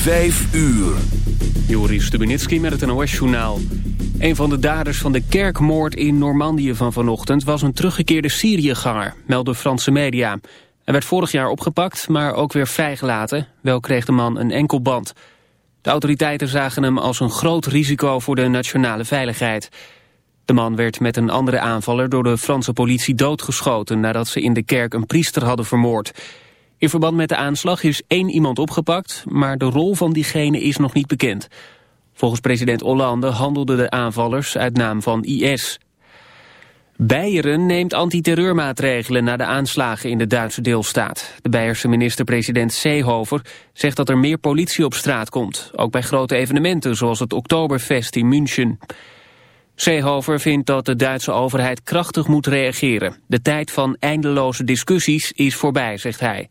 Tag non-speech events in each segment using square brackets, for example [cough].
Vijf uur. Joris Stubenitski met het NOS-journaal. Een van de daders van de kerkmoord in Normandië van vanochtend... was een teruggekeerde Syriëganger, melden Franse media. Hij werd vorig jaar opgepakt, maar ook weer vrijgelaten. Wel kreeg de man een enkelband. De autoriteiten zagen hem als een groot risico voor de nationale veiligheid. De man werd met een andere aanvaller door de Franse politie doodgeschoten... nadat ze in de kerk een priester hadden vermoord... In verband met de aanslag is één iemand opgepakt, maar de rol van diegene is nog niet bekend. Volgens president Hollande handelden de aanvallers uit naam van IS. Beieren neemt antiterreurmaatregelen na de aanslagen in de Duitse deelstaat. De Beierse minister-president Seehofer zegt dat er meer politie op straat komt. Ook bij grote evenementen zoals het Oktoberfest in München. Seehofer vindt dat de Duitse overheid krachtig moet reageren. De tijd van eindeloze discussies is voorbij, zegt hij.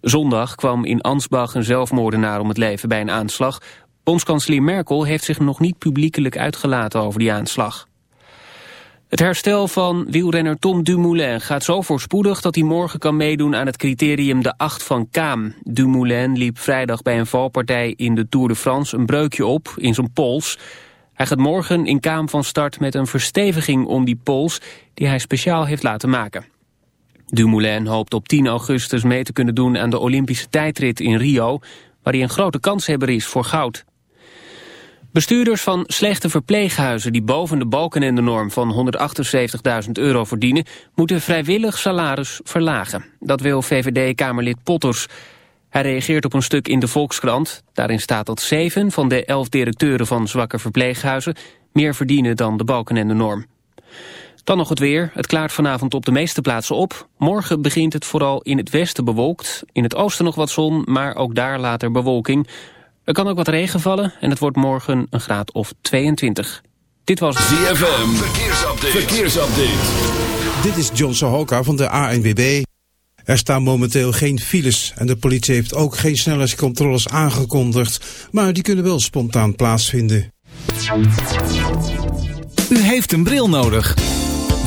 Zondag kwam in Ansbach een zelfmoordenaar om het leven bij een aanslag. Bondskanselier Merkel heeft zich nog niet publiekelijk uitgelaten over die aanslag. Het herstel van wielrenner Tom Dumoulin gaat zo voorspoedig dat hij morgen kan meedoen aan het criterium de 8 van Kaam. Dumoulin liep vrijdag bij een valpartij in de Tour de France een breukje op in zijn pols. Hij gaat morgen in Kaam van start met een versteviging om die pols die hij speciaal heeft laten maken. Dumoulin hoopt op 10 augustus mee te kunnen doen aan de Olympische tijdrit in Rio, waar hij een grote kanshebber is voor goud. Bestuurders van slechte verpleeghuizen die boven de balken en de norm van 178.000 euro verdienen, moeten vrijwillig salaris verlagen. Dat wil VVD-Kamerlid Potters. Hij reageert op een stuk in de Volkskrant. Daarin staat dat zeven van de elf directeuren van zwakke verpleeghuizen meer verdienen dan de balken en de norm. Dan nog het weer. Het klaart vanavond op de meeste plaatsen op. Morgen begint het vooral in het westen bewolkt. In het oosten nog wat zon, maar ook daar later bewolking. Er kan ook wat regen vallen en het wordt morgen een graad of 22. Dit was ZFM. Verkeersupdate. Verkeersupdate. Dit is John Sohoka van de ANWB. Er staan momenteel geen files en de politie heeft ook geen snelheidscontroles aangekondigd. Maar die kunnen wel spontaan plaatsvinden. U heeft een bril nodig.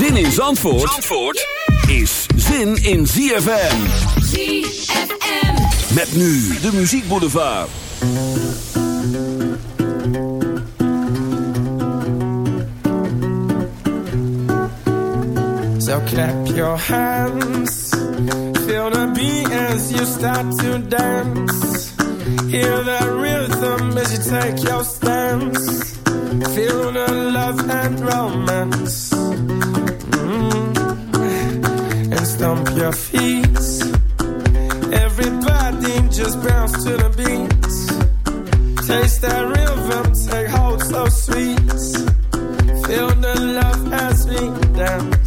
Zin in Zandvoort, Zandvoort is zin in ZFM. ZFM. Met nu de Muziek Boulevard. So clap your hands, feel the beat as you start to dance. Hear the rhythm as you take your stance. Feel the love and romance. Mm. And stomp your feet. Everybody just bounce to the beat. Taste that rhythm, take hold so sweet. Feel the love as we dance.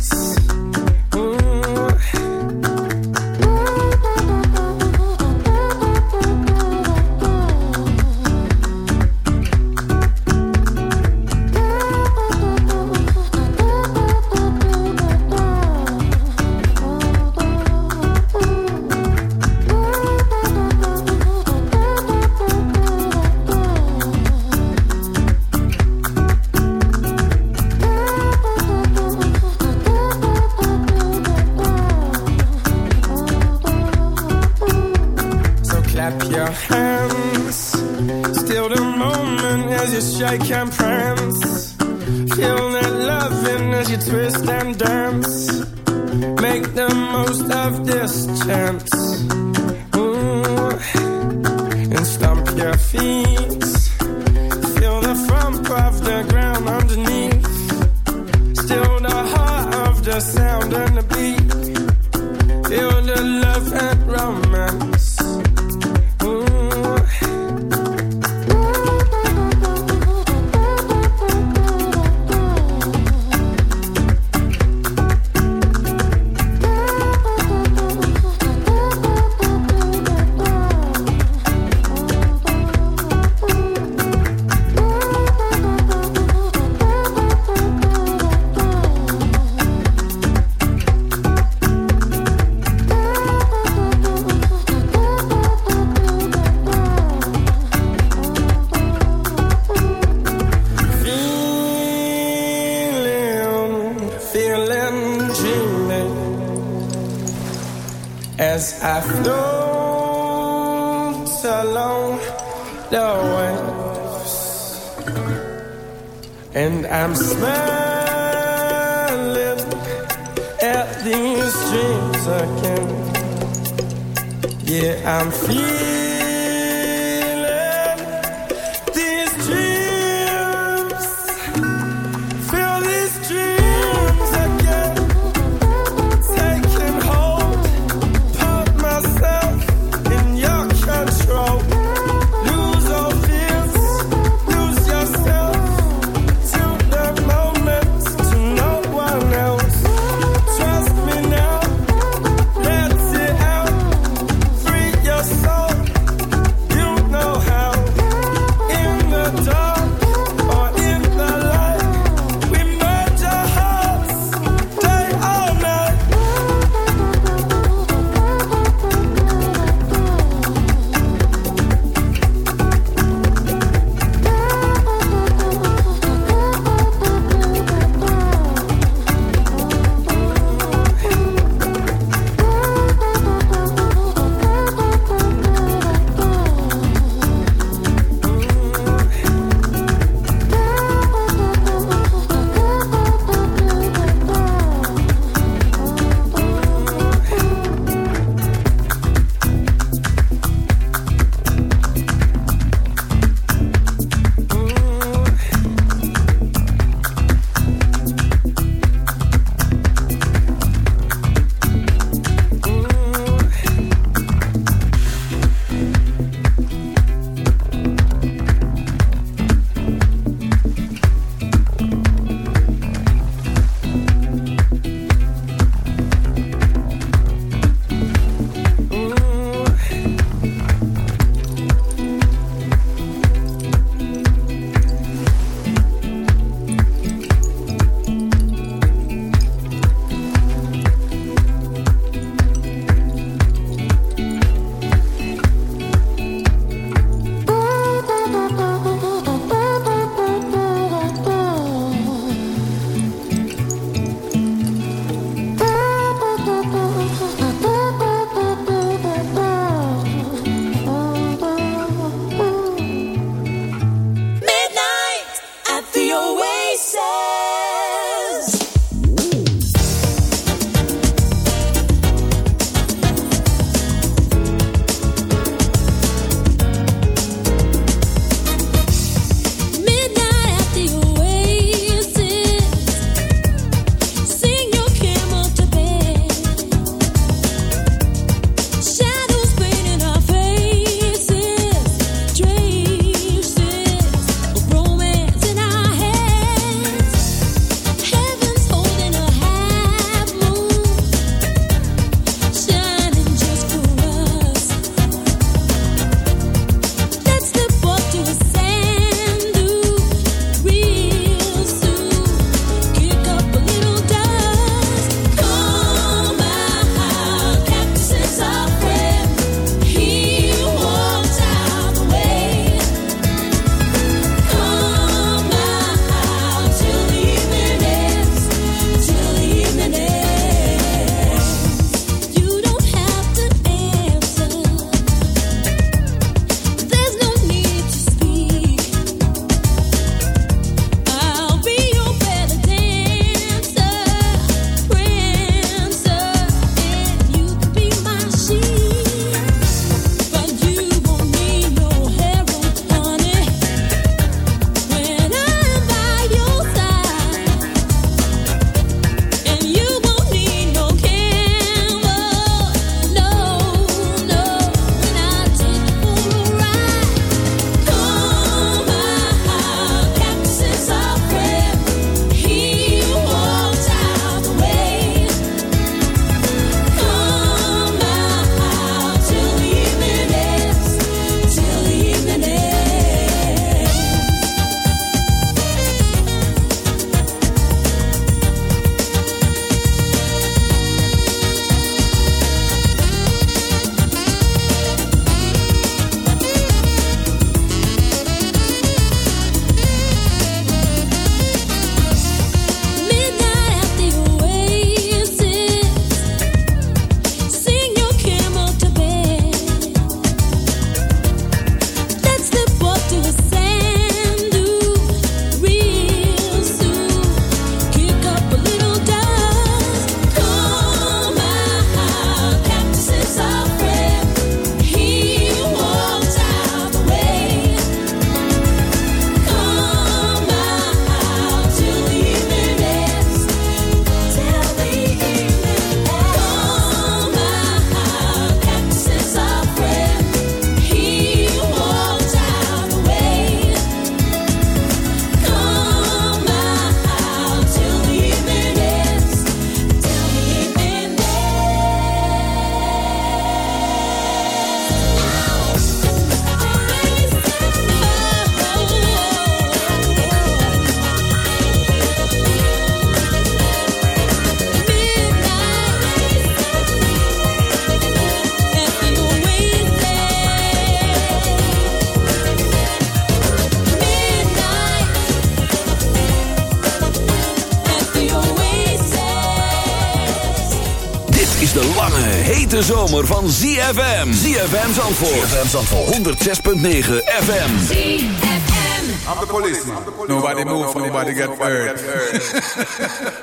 Hete zomer van ZFM. ZFM Zandvoort. ZFM Zandvoort. 106.9 FM. ZFM. I'm the policeman. Nobody move, nobody get hurt. [laughs]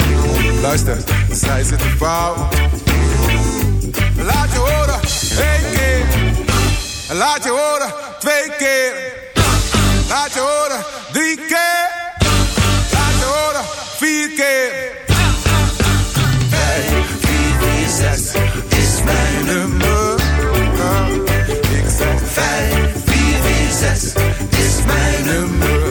Luister, zij zitten fout. Laat je horen, één keer. Laat je horen, twee keer. Laat je horen, drie keer. Laat je horen, vier keer. Vijf, vier, vier, zes is mijn nummer. Ik zeg Vijf, vier, vier, zes is mijn nummer.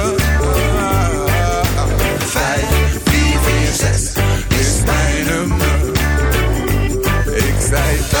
side.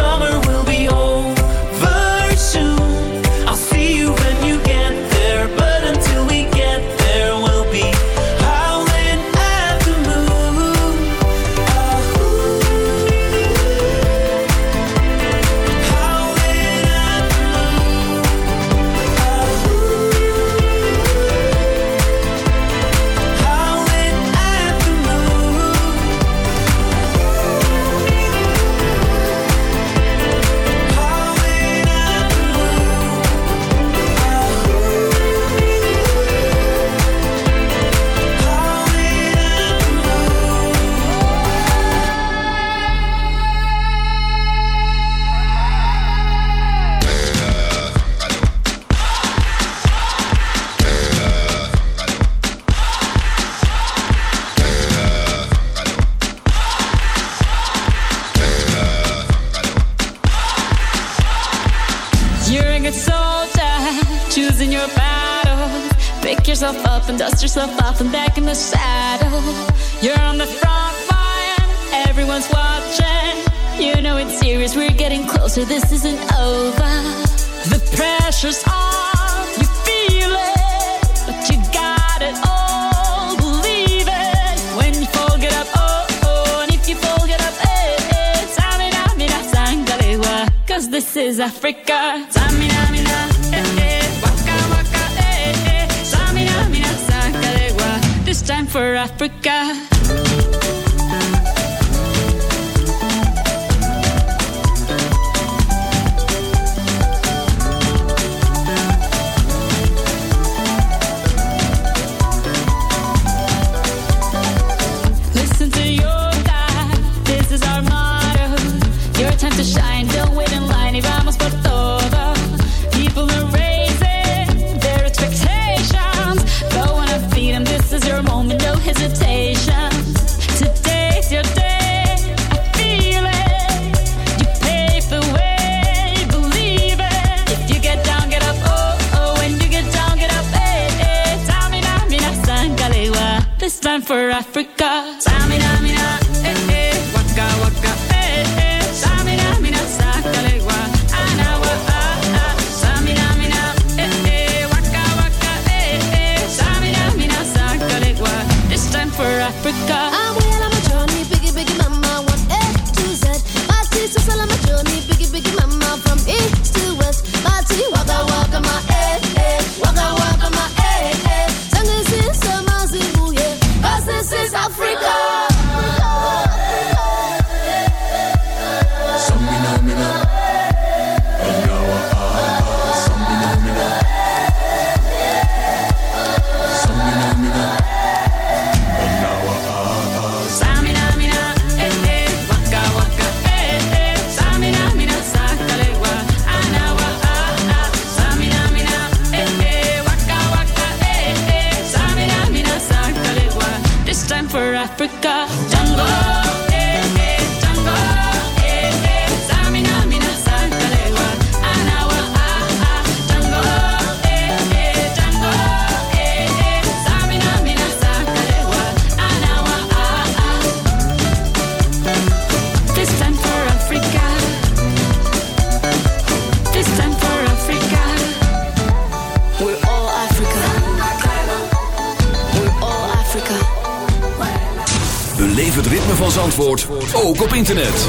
Zandvoort, ook op internet.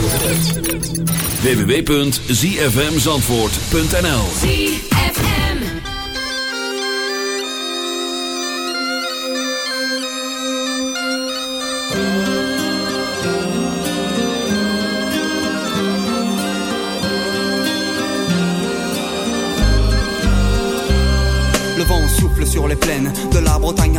www.zfmzandvoort.nl ZFM. Le vent souffle sur les plaines de la Bretagne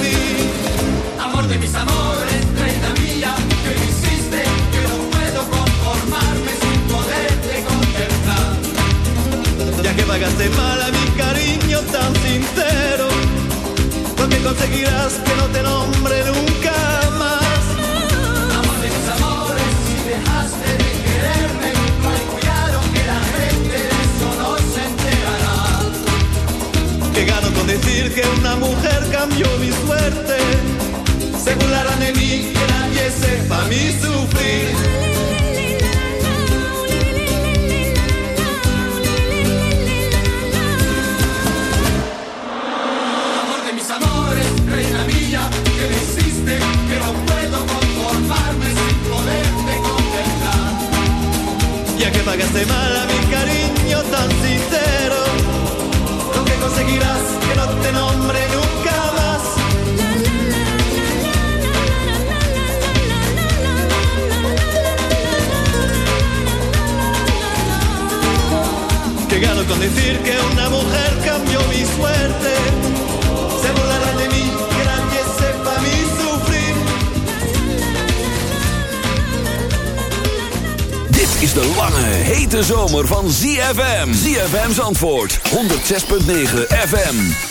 de mis amores, reina mía, que me hiciste, que no puedo conformarme sin poderte contemplar. Ya que pagaste mal a mi cariño tan sincero, lo que conseguirás que no te nombre nunca más. Amor de mis amores, si dejaste de quererme, cuidado que la gente de eso no se enterará. Que gano con decir que una mujer cambió mi suerte. Se burlarán de mí, que nadie sepa mi sufrir. Amor de mis amores, reina mía, que me hiciste, que no puedo conformarme sin poderte contemplar. Ya que pagaste mal a mi decir que una mujer cambió mi suerte. Se burlarán de mí, que nadie sepa mi sufrir. Dit is de lange, hete zomer van ZFM. ZFM's antwoord, 106.9 FM.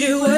you